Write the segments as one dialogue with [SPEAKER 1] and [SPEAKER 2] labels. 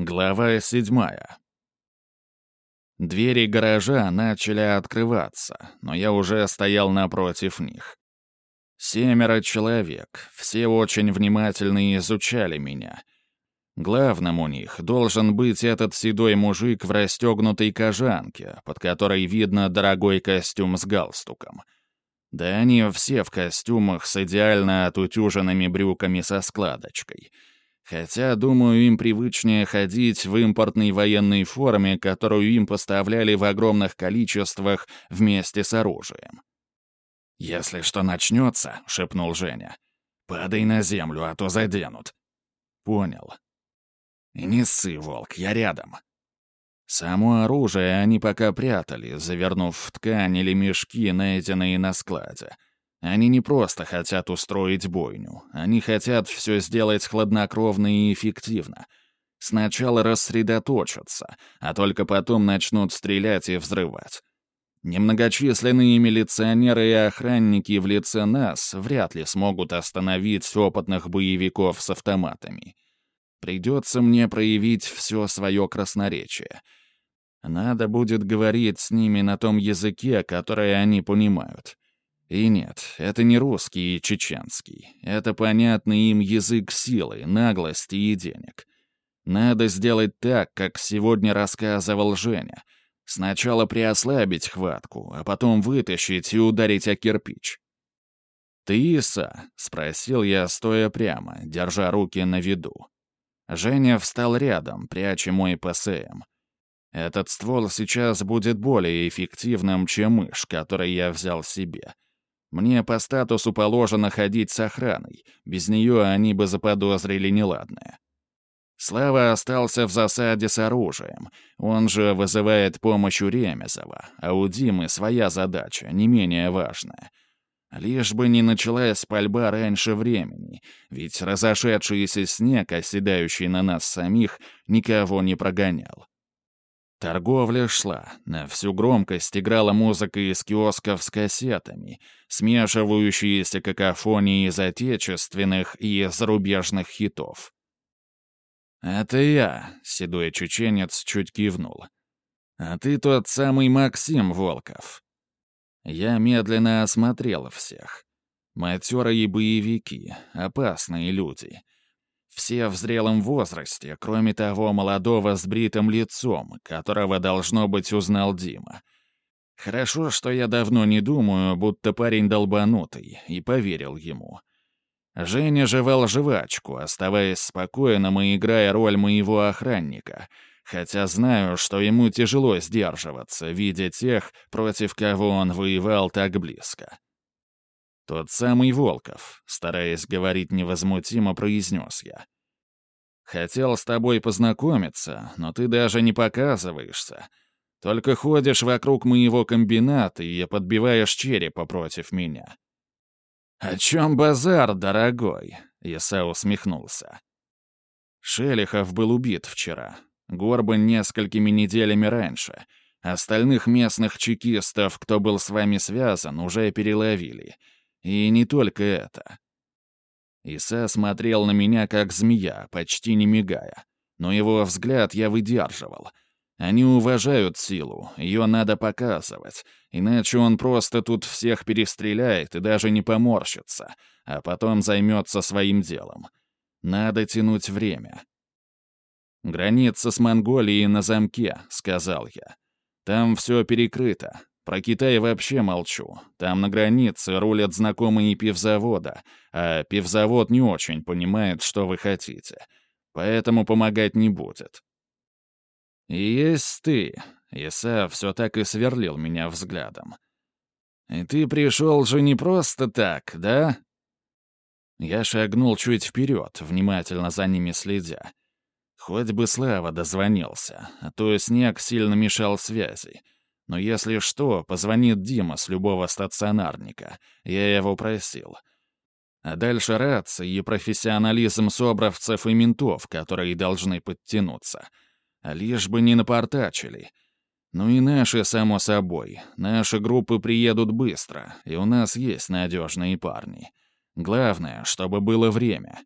[SPEAKER 1] Глава седьмая. Двери гаража начали открываться, но я уже стоял напротив них. Семеро человек, все очень внимательно изучали меня. Главным у них должен быть этот седой мужик в расстегнутой кожанке, под которой видно дорогой костюм с галстуком. Да они все в костюмах с идеально отутюженными брюками со складочкой — Хотя, думаю, им привычнее ходить в импортной военной форме, которую им поставляли в огромных количествах вместе с оружием. «Если что начнется», — шепнул Женя, — «падай на землю, а то заденут». «Понял». «И не ссы, волк, я рядом». Само оружие они пока прятали, завернув в ткань или мешки, найденные на складе — они не просто хотят устроить бойню, они хотят все сделать хладнокровно и эффективно. Сначала рассредоточатся, а только потом начнут стрелять и взрывать. Немногочисленные милиционеры и охранники в лице нас вряд ли смогут остановить опытных боевиков с автоматами. Придется мне проявить все свое красноречие. Надо будет говорить с ними на том языке, который они понимают. И нет, это не русский и чеченский. Это понятный им язык силы, наглости и денег. Надо сделать так, как сегодня рассказывал Женя. Сначала приослабить хватку, а потом вытащить и ударить о кирпич. «Ты Иса?» — спросил я, стоя прямо, держа руки на виду. Женя встал рядом, пряча мой ПСМ. Этот ствол сейчас будет более эффективным, чем мышь, который я взял себе. Мне по статусу положено ходить с охраной. Без нее они бы заподозрили неладное. Слава остался в засаде с оружием. Он же вызывает помощь у Ремезова, а у Димы своя задача, не менее важная. Лишь бы не началась пальба раньше времени, ведь разошедшийся снег, оседающий на нас самих, никого не прогонял. Торговля шла, на всю громкость играла музыка из киосков с кассетами, смешивающиеся какофонии из отечественных и зарубежных хитов. «Это я», — седой чеченец чуть кивнул. «А ты тот самый Максим Волков». Я медленно осмотрел всех. Матерые боевики, опасные люди — все в зрелом возрасте, кроме того молодого с бритым лицом, которого, должно быть, узнал Дима. Хорошо, что я давно не думаю, будто парень долбанутый, и поверил ему. Женя жевал жвачку, оставаясь спокойным и играя роль моего охранника, хотя знаю, что ему тяжело сдерживаться, видя тех, против кого он воевал так близко. «Тот самый Волков», — стараясь говорить невозмутимо, произнес я. «Хотел с тобой познакомиться, но ты даже не показываешься. Только ходишь вокруг моего комбината и подбиваешь черепа против меня». «О чем базар, дорогой?» — Иса усмехнулся. Шелихов был убит вчера. Горбан несколькими неделями раньше. Остальных местных чекистов, кто был с вами связан, уже переловили — и не только это. Иса смотрел на меня, как змея, почти не мигая. Но его взгляд я выдерживал. Они уважают силу, ее надо показывать, иначе он просто тут всех перестреляет и даже не поморщится, а потом займется своим делом. Надо тянуть время. «Граница с Монголией на замке», — сказал я. «Там все перекрыто, про Китай вообще молчу. Там на границе рулят знакомые пивзавода, а пивзавод не очень понимает, что вы хотите. Поэтому помогать не будет. И есть ты. Иса все так и сверлил меня взглядом. И ты пришел же не просто так, да? Я шагнул чуть вперед, внимательно за ними следя. Хоть бы Слава дозвонился, а то снег сильно мешал связи. Но если что, позвонит Дима с любого стационарника. Я его просил. А дальше рации и профессионализм собравцев и ментов, которые должны подтянуться. А лишь бы не напортачили. Ну и наши, само собой. Наши группы приедут быстро, и у нас есть надежные парни. Главное, чтобы было время.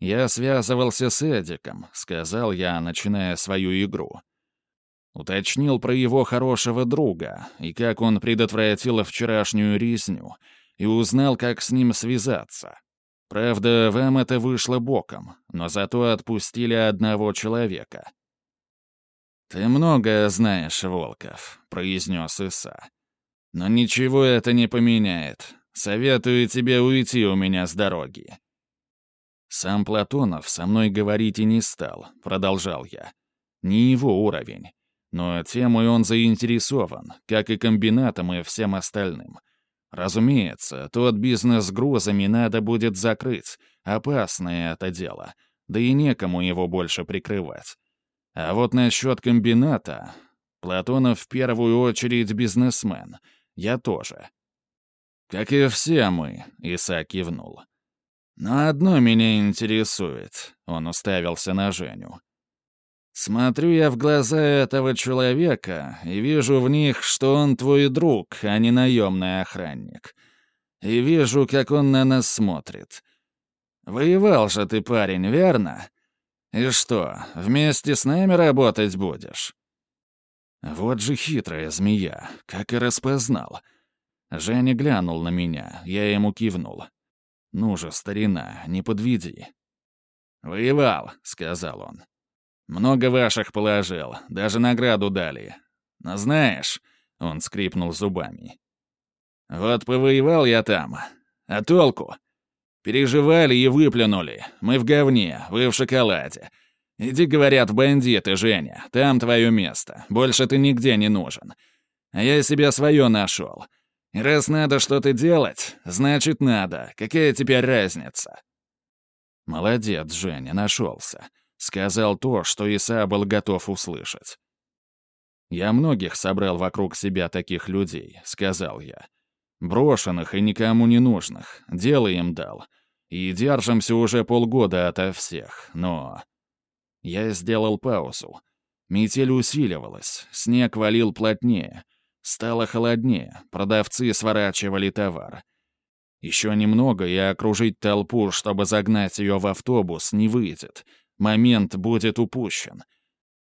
[SPEAKER 1] «Я связывался с Эдиком», — сказал я, начиная свою игру. Уточнил про его хорошего друга и как он предотвратил вчерашнюю резню, и узнал, как с ним связаться. Правда, вам это вышло боком, но зато отпустили одного человека. «Ты многое знаешь, Волков», — произнес Иса. «Но ничего это не поменяет. Советую тебе уйти у меня с дороги». «Сам Платонов со мной говорить и не стал», — продолжал я. «Не его уровень. Но темой он заинтересован, как и комбинатом и всем остальным. Разумеется, тот бизнес с грузами надо будет закрыть. Опасное это дело. Да и некому его больше прикрывать. А вот насчет комбината... Платонов в первую очередь бизнесмен. Я тоже. «Как и все мы», — Иса кивнул. «Но одно меня интересует», — он уставился на Женю. Смотрю я в глаза этого человека и вижу в них, что он твой друг, а не наемный охранник. И вижу, как он на нас смотрит. Воевал же ты, парень, верно? И что, вместе с нами работать будешь? Вот же хитрая змея, как и распознал. Женя глянул на меня, я ему кивнул. «Ну же, старина, не подведи». «Воевал», — сказал он. Много ваших положил, даже награду дали. Но знаешь...» — он скрипнул зубами. «Вот повоевал я там. А толку? Переживали и выплюнули. Мы в говне, вы в шоколаде. Иди, говорят, бандиты, Женя, там твое место. Больше ты нигде не нужен. А я себе свое нашел. Раз надо что-то делать, значит надо. Какая теперь разница?» «Молодец, Женя, нашелся. Сказал то, что Иса был готов услышать. «Я многих собрал вокруг себя таких людей», — сказал я. «Брошенных и никому не нужных. Дело им дал. И держимся уже полгода ото всех, но...» Я сделал паузу. Метель усиливалась, снег валил плотнее. Стало холоднее, продавцы сворачивали товар. Еще немного, и окружить толпу, чтобы загнать ее в автобус, не выйдет — Момент будет упущен.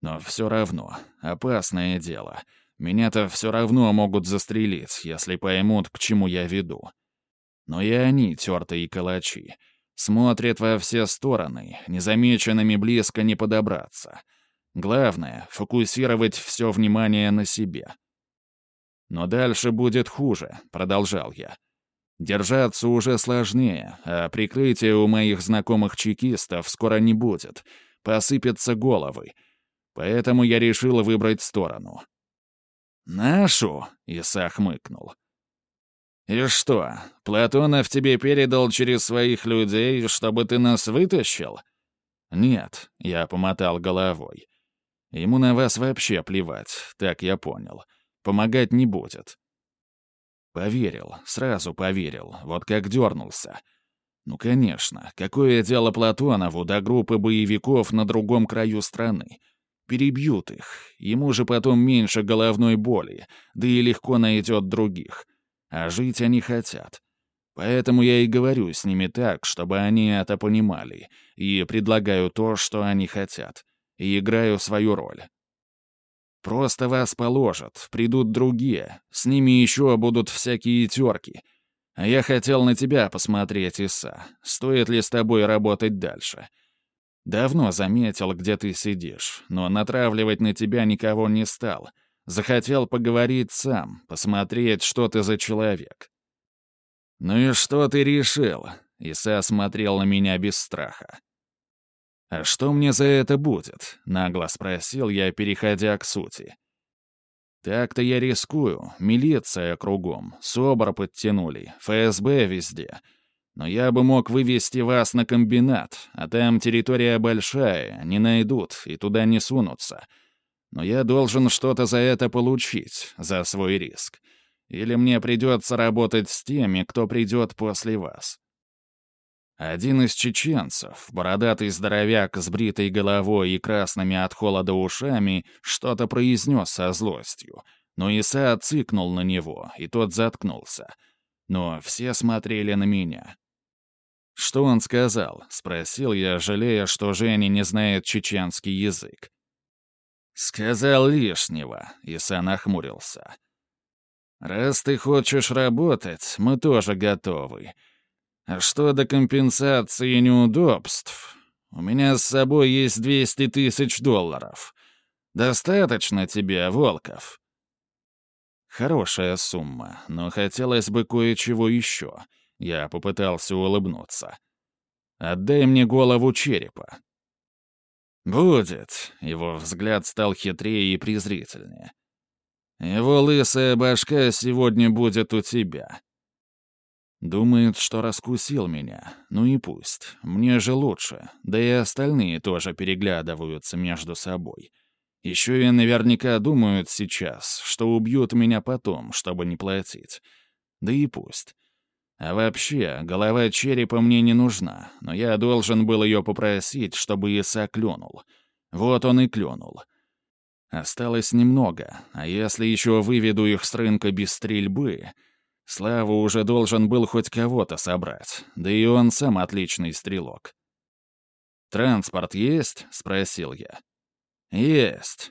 [SPEAKER 1] Но все равно, опасное дело. Меня-то все равно могут застрелить, если поймут, к чему я веду. Но и они, тертые калачи, смотрят во все стороны, незамеченными близко не подобраться. Главное — фокусировать все внимание на себе. «Но дальше будет хуже», — продолжал я. Держаться уже сложнее, а прикрытия у моих знакомых чекистов скоро не будет. Посыпятся головы. Поэтому я решил выбрать сторону. «Нашу?» — Иса хмыкнул. «И что, Платонов тебе передал через своих людей, чтобы ты нас вытащил?» «Нет», — я помотал головой. «Ему на вас вообще плевать, так я понял. Помогать не будет. Поверил, сразу поверил, вот как дернулся. Ну, конечно, какое дело Платонову до группы боевиков на другом краю страны? Перебьют их, ему же потом меньше головной боли, да и легко найдет других. А жить они хотят. Поэтому я и говорю с ними так, чтобы они это понимали, и предлагаю то, что они хотят, и играю свою роль. Просто вас положат, придут другие, с ними еще будут всякие терки. А я хотел на тебя посмотреть, Иса, стоит ли с тобой работать дальше. Давно заметил, где ты сидишь, но натравливать на тебя никого не стал. Захотел поговорить сам, посмотреть, что ты за человек. «Ну и что ты решил?» Иса смотрел на меня без страха. «А что мне за это будет?» — нагло спросил я, переходя к сути. «Так-то я рискую. Милиция кругом, СОБР подтянули, ФСБ везде. Но я бы мог вывести вас на комбинат, а там территория большая, не найдут и туда не сунутся. Но я должен что-то за это получить, за свой риск. Или мне придется работать с теми, кто придет после вас». Один из чеченцев, бородатый здоровяк с бритой головой и красными от холода ушами, что-то произнес со злостью, но Иса цикнул на него, и тот заткнулся. Но все смотрели на меня. «Что он сказал?» — спросил я, жалея, что Женя не знает чеченский язык. «Сказал лишнего», — Иса нахмурился. «Раз ты хочешь работать, мы тоже готовы. А что до компенсации неудобств? У меня с собой есть 200 тысяч долларов. Достаточно тебе, Волков?» Хорошая сумма, но хотелось бы кое-чего еще. Я попытался улыбнуться. «Отдай мне голову черепа». «Будет», — его взгляд стал хитрее и презрительнее. «Его лысая башка сегодня будет у тебя». Думает, что раскусил меня. Ну и пусть. Мне же лучше. Да и остальные тоже переглядываются между собой. Еще и наверняка думают сейчас, что убьют меня потом, чтобы не платить. Да и пусть. А вообще, голова черепа мне не нужна, но я должен был ее попросить, чтобы Иса клюнул. Вот он и клюнул. Осталось немного, а если еще выведу их с рынка без стрельбы... Слава уже должен был хоть кого-то собрать, да и он сам отличный стрелок. «Транспорт есть?» — спросил я. «Есть.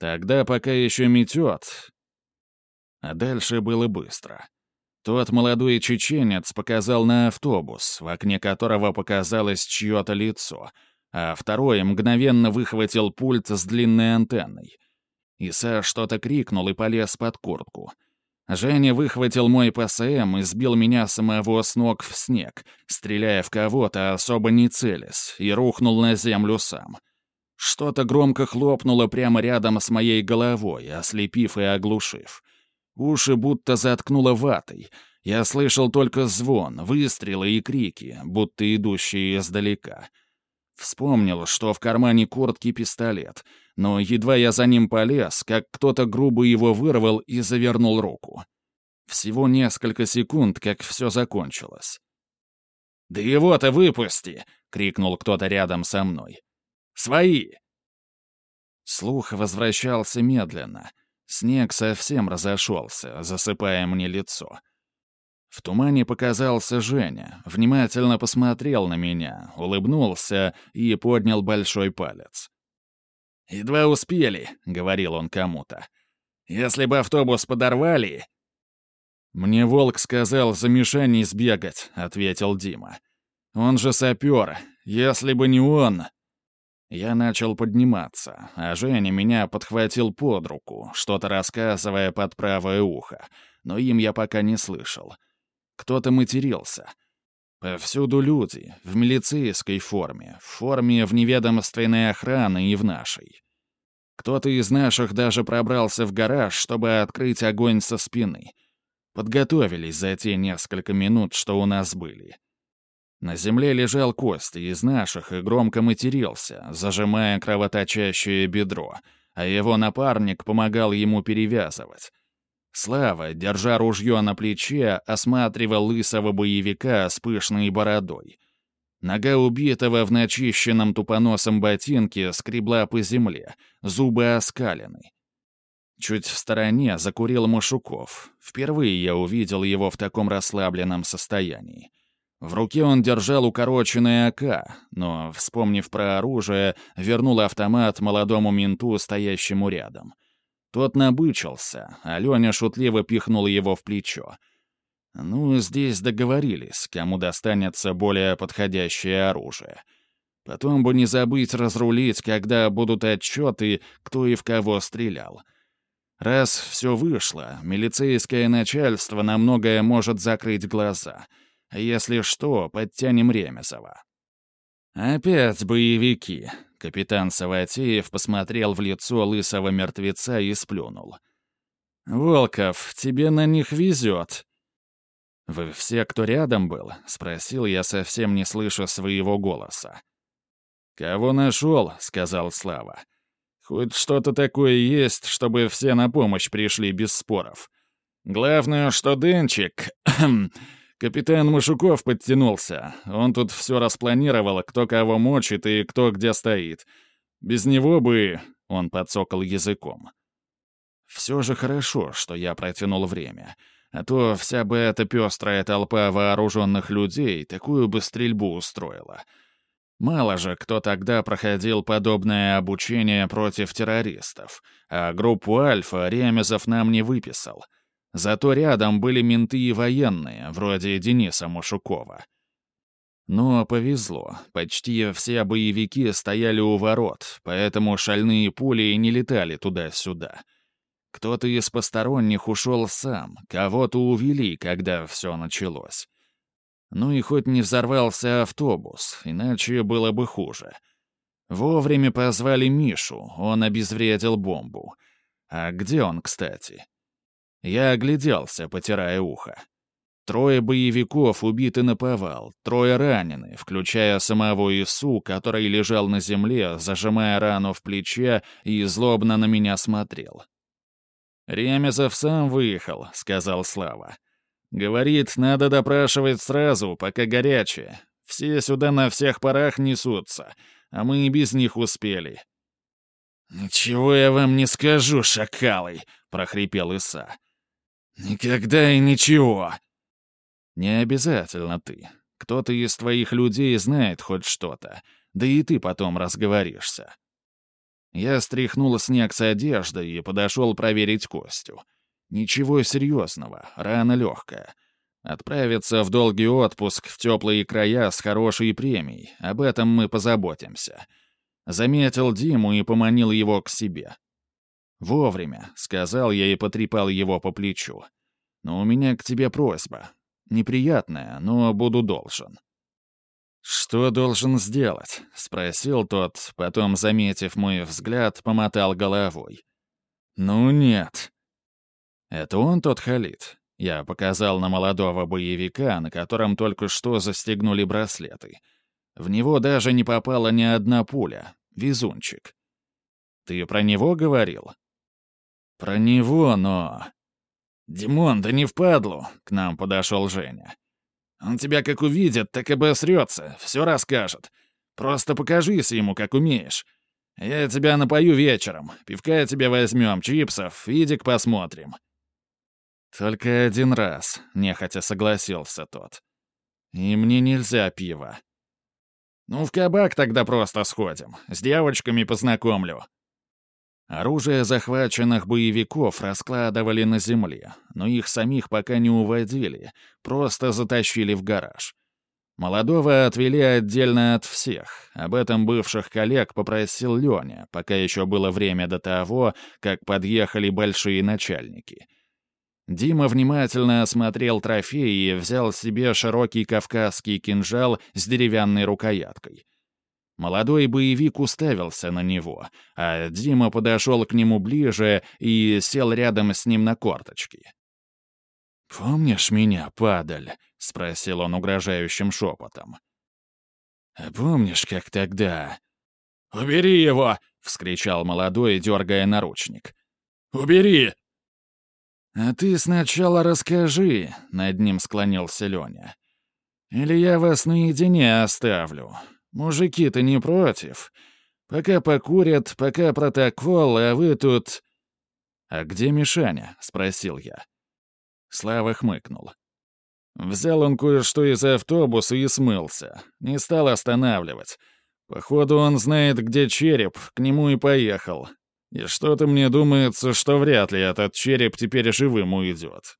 [SPEAKER 1] Тогда пока еще метет». А дальше было быстро. Тот молодой чеченец показал на автобус, в окне которого показалось чье-то лицо, а второй мгновенно выхватил пульт с длинной антенной. Иса что-то крикнул и полез под куртку. Женя выхватил мой ПСМ и сбил меня самого с ног в снег, стреляя в кого-то, особо не целясь, и рухнул на землю сам. Что-то громко хлопнуло прямо рядом с моей головой, ослепив и оглушив. Уши будто заткнуло ватой. Я слышал только звон, выстрелы и крики, будто идущие издалека. Вспомнил, что в кармане куртки пистолет, но едва я за ним полез, как кто-то грубо его вырвал и завернул руку. Всего несколько секунд, как все закончилось. «Да его-то выпусти!» — крикнул кто-то рядом со мной. «Свои!» Слух возвращался медленно, Снег совсем разошелся, засыпая мне лицо. В тумане показался Женя, внимательно посмотрел на меня, улыбнулся и поднял большой палец. «Едва успели», — говорил он кому-то. «Если бы автобус подорвали...» «Мне волк сказал за Мишаней сбегать», — ответил Дима. «Он же сапер. Если бы не он...» Я начал подниматься, а Женя меня подхватил под руку, что-то рассказывая под правое ухо, но им я пока не слышал. Кто-то матерился. Повсюду люди, в милицейской форме, в форме вневедомственной охраны и в нашей. Кто-то из наших даже пробрался в гараж, чтобы открыть огонь со спины. Подготовились за те несколько минут, что у нас были. На земле лежал Костя из наших и громко матерился, зажимая кровоточащее бедро, а его напарник помогал ему перевязывать. Слава, держа ружье на плече, осматривал лысого боевика с пышной бородой. Нога убитого в начищенном тупоносом ботинке скребла по земле, зубы оскалены. Чуть в стороне закурил Машуков. Впервые я увидел его в таком расслабленном состоянии. В руке он держал укороченный АК, но, вспомнив про оружие, вернул автомат молодому менту, стоящему рядом. Тот набычился, а Леня шутливо пихнул его в плечо. Ну, здесь договорились, кому достанется более подходящее оружие. Потом бы не забыть разрулить, когда будут отчеты, кто и в кого стрелял. Раз все вышло, милицейское начальство на многое может закрыть глаза — если что, подтянем Ремесова». «Опять боевики», — капитан Саватеев посмотрел в лицо лысого мертвеца и сплюнул. «Волков, тебе на них везет». «Вы все, кто рядом был?» — спросил я, совсем не слыша своего голоса. «Кого нашел?» — сказал Слава. «Хоть что-то такое есть, чтобы все на помощь пришли без споров. Главное, что Денчик Капитан Машуков подтянулся. Он тут все распланировал, кто кого мочит и кто где стоит. Без него бы...» — он подсокал языком. «Все же хорошо, что я протянул время. А то вся бы эта пестрая толпа вооруженных людей такую бы стрельбу устроила. Мало же, кто тогда проходил подобное обучение против террористов, а группу «Альфа» Ремезов нам не выписал. Зато рядом были менты и военные, вроде Дениса Машукова. Но повезло, почти все боевики стояли у ворот, поэтому шальные пули не летали туда-сюда. Кто-то из посторонних ушел сам, кого-то увели, когда все началось. Ну и хоть не взорвался автобус, иначе было бы хуже. Вовремя позвали Мишу, он обезвредил бомбу. А где он, кстати? Я огляделся, потирая ухо. Трое боевиков убиты на повал, трое ранены, включая самого Ису, который лежал на земле, зажимая рану в плече и злобно на меня смотрел. «Ремезов сам выехал», — сказал Слава. Говорит, надо допрашивать сразу, пока горячее. Все сюда на всех парах несутся, а мы и без них успели». «Ничего я вам не скажу, шакалы!» — прохрипел Иса. «Никогда и ничего!» «Не обязательно ты. Кто-то из твоих людей знает хоть что-то, да и ты потом разговоришься». Я стряхнул снег с одежды и подошел проверить Костю. Ничего серьезного, рана легкая. Отправиться в долгий отпуск в теплые края с хорошей премией, об этом мы позаботимся. Заметил Диму и поманил его к себе. «Вовремя», — сказал я и потрепал его по плечу. «Но у меня к тебе просьба. Неприятная, но буду должен». «Что должен сделать?» — спросил тот, потом, заметив мой взгляд, помотал головой. «Ну нет», «Это он тот Халид?» Я показал на молодого боевика, на котором только что застегнули браслеты. В него даже не попала ни одна пуля. Везунчик. «Ты про него говорил?» «Про него, но...» «Димон, да не впадлу!» — к нам подошел Женя. «Он тебя как увидит, так и обосрется, все расскажет. Просто покажись ему, как умеешь. Я тебя напою вечером, пивка тебе возьмем, чипсов, видик посмотрим». «Только один раз», — нехотя согласился тот. «И мне нельзя пива». «Ну, в кабак тогда просто сходим. С девочками познакомлю». Оружие захваченных боевиков раскладывали на земле, но их самих пока не уводили, просто затащили в гараж. Молодого отвели отдельно от всех. Об этом бывших коллег попросил Леня, пока еще было время до того, как подъехали большие начальники — Дима внимательно осмотрел трофей и взял себе широкий кавказский кинжал с деревянной рукояткой. Молодой боевик уставился на него, а Дима подошел к нему ближе и сел рядом с ним на корточки. «Помнишь меня, падаль?» — спросил он угрожающим шепотом. «Помнишь, как тогда?» «Убери его!» — вскричал молодой, дергая наручник. «Убери! «А ты сначала расскажи», — над ним склонился Леня. «Или я вас наедине оставлю. Мужики-то не против. Пока покурят, пока протокол, а вы тут...» «А где Мишаня?» — спросил я. Слава хмыкнул. Взял он кое-что из автобуса и смылся. Не стал останавливать. Походу, он знает, где череп, к нему и поехал. И что-то мне думается, что вряд ли этот череп теперь живым уйдет.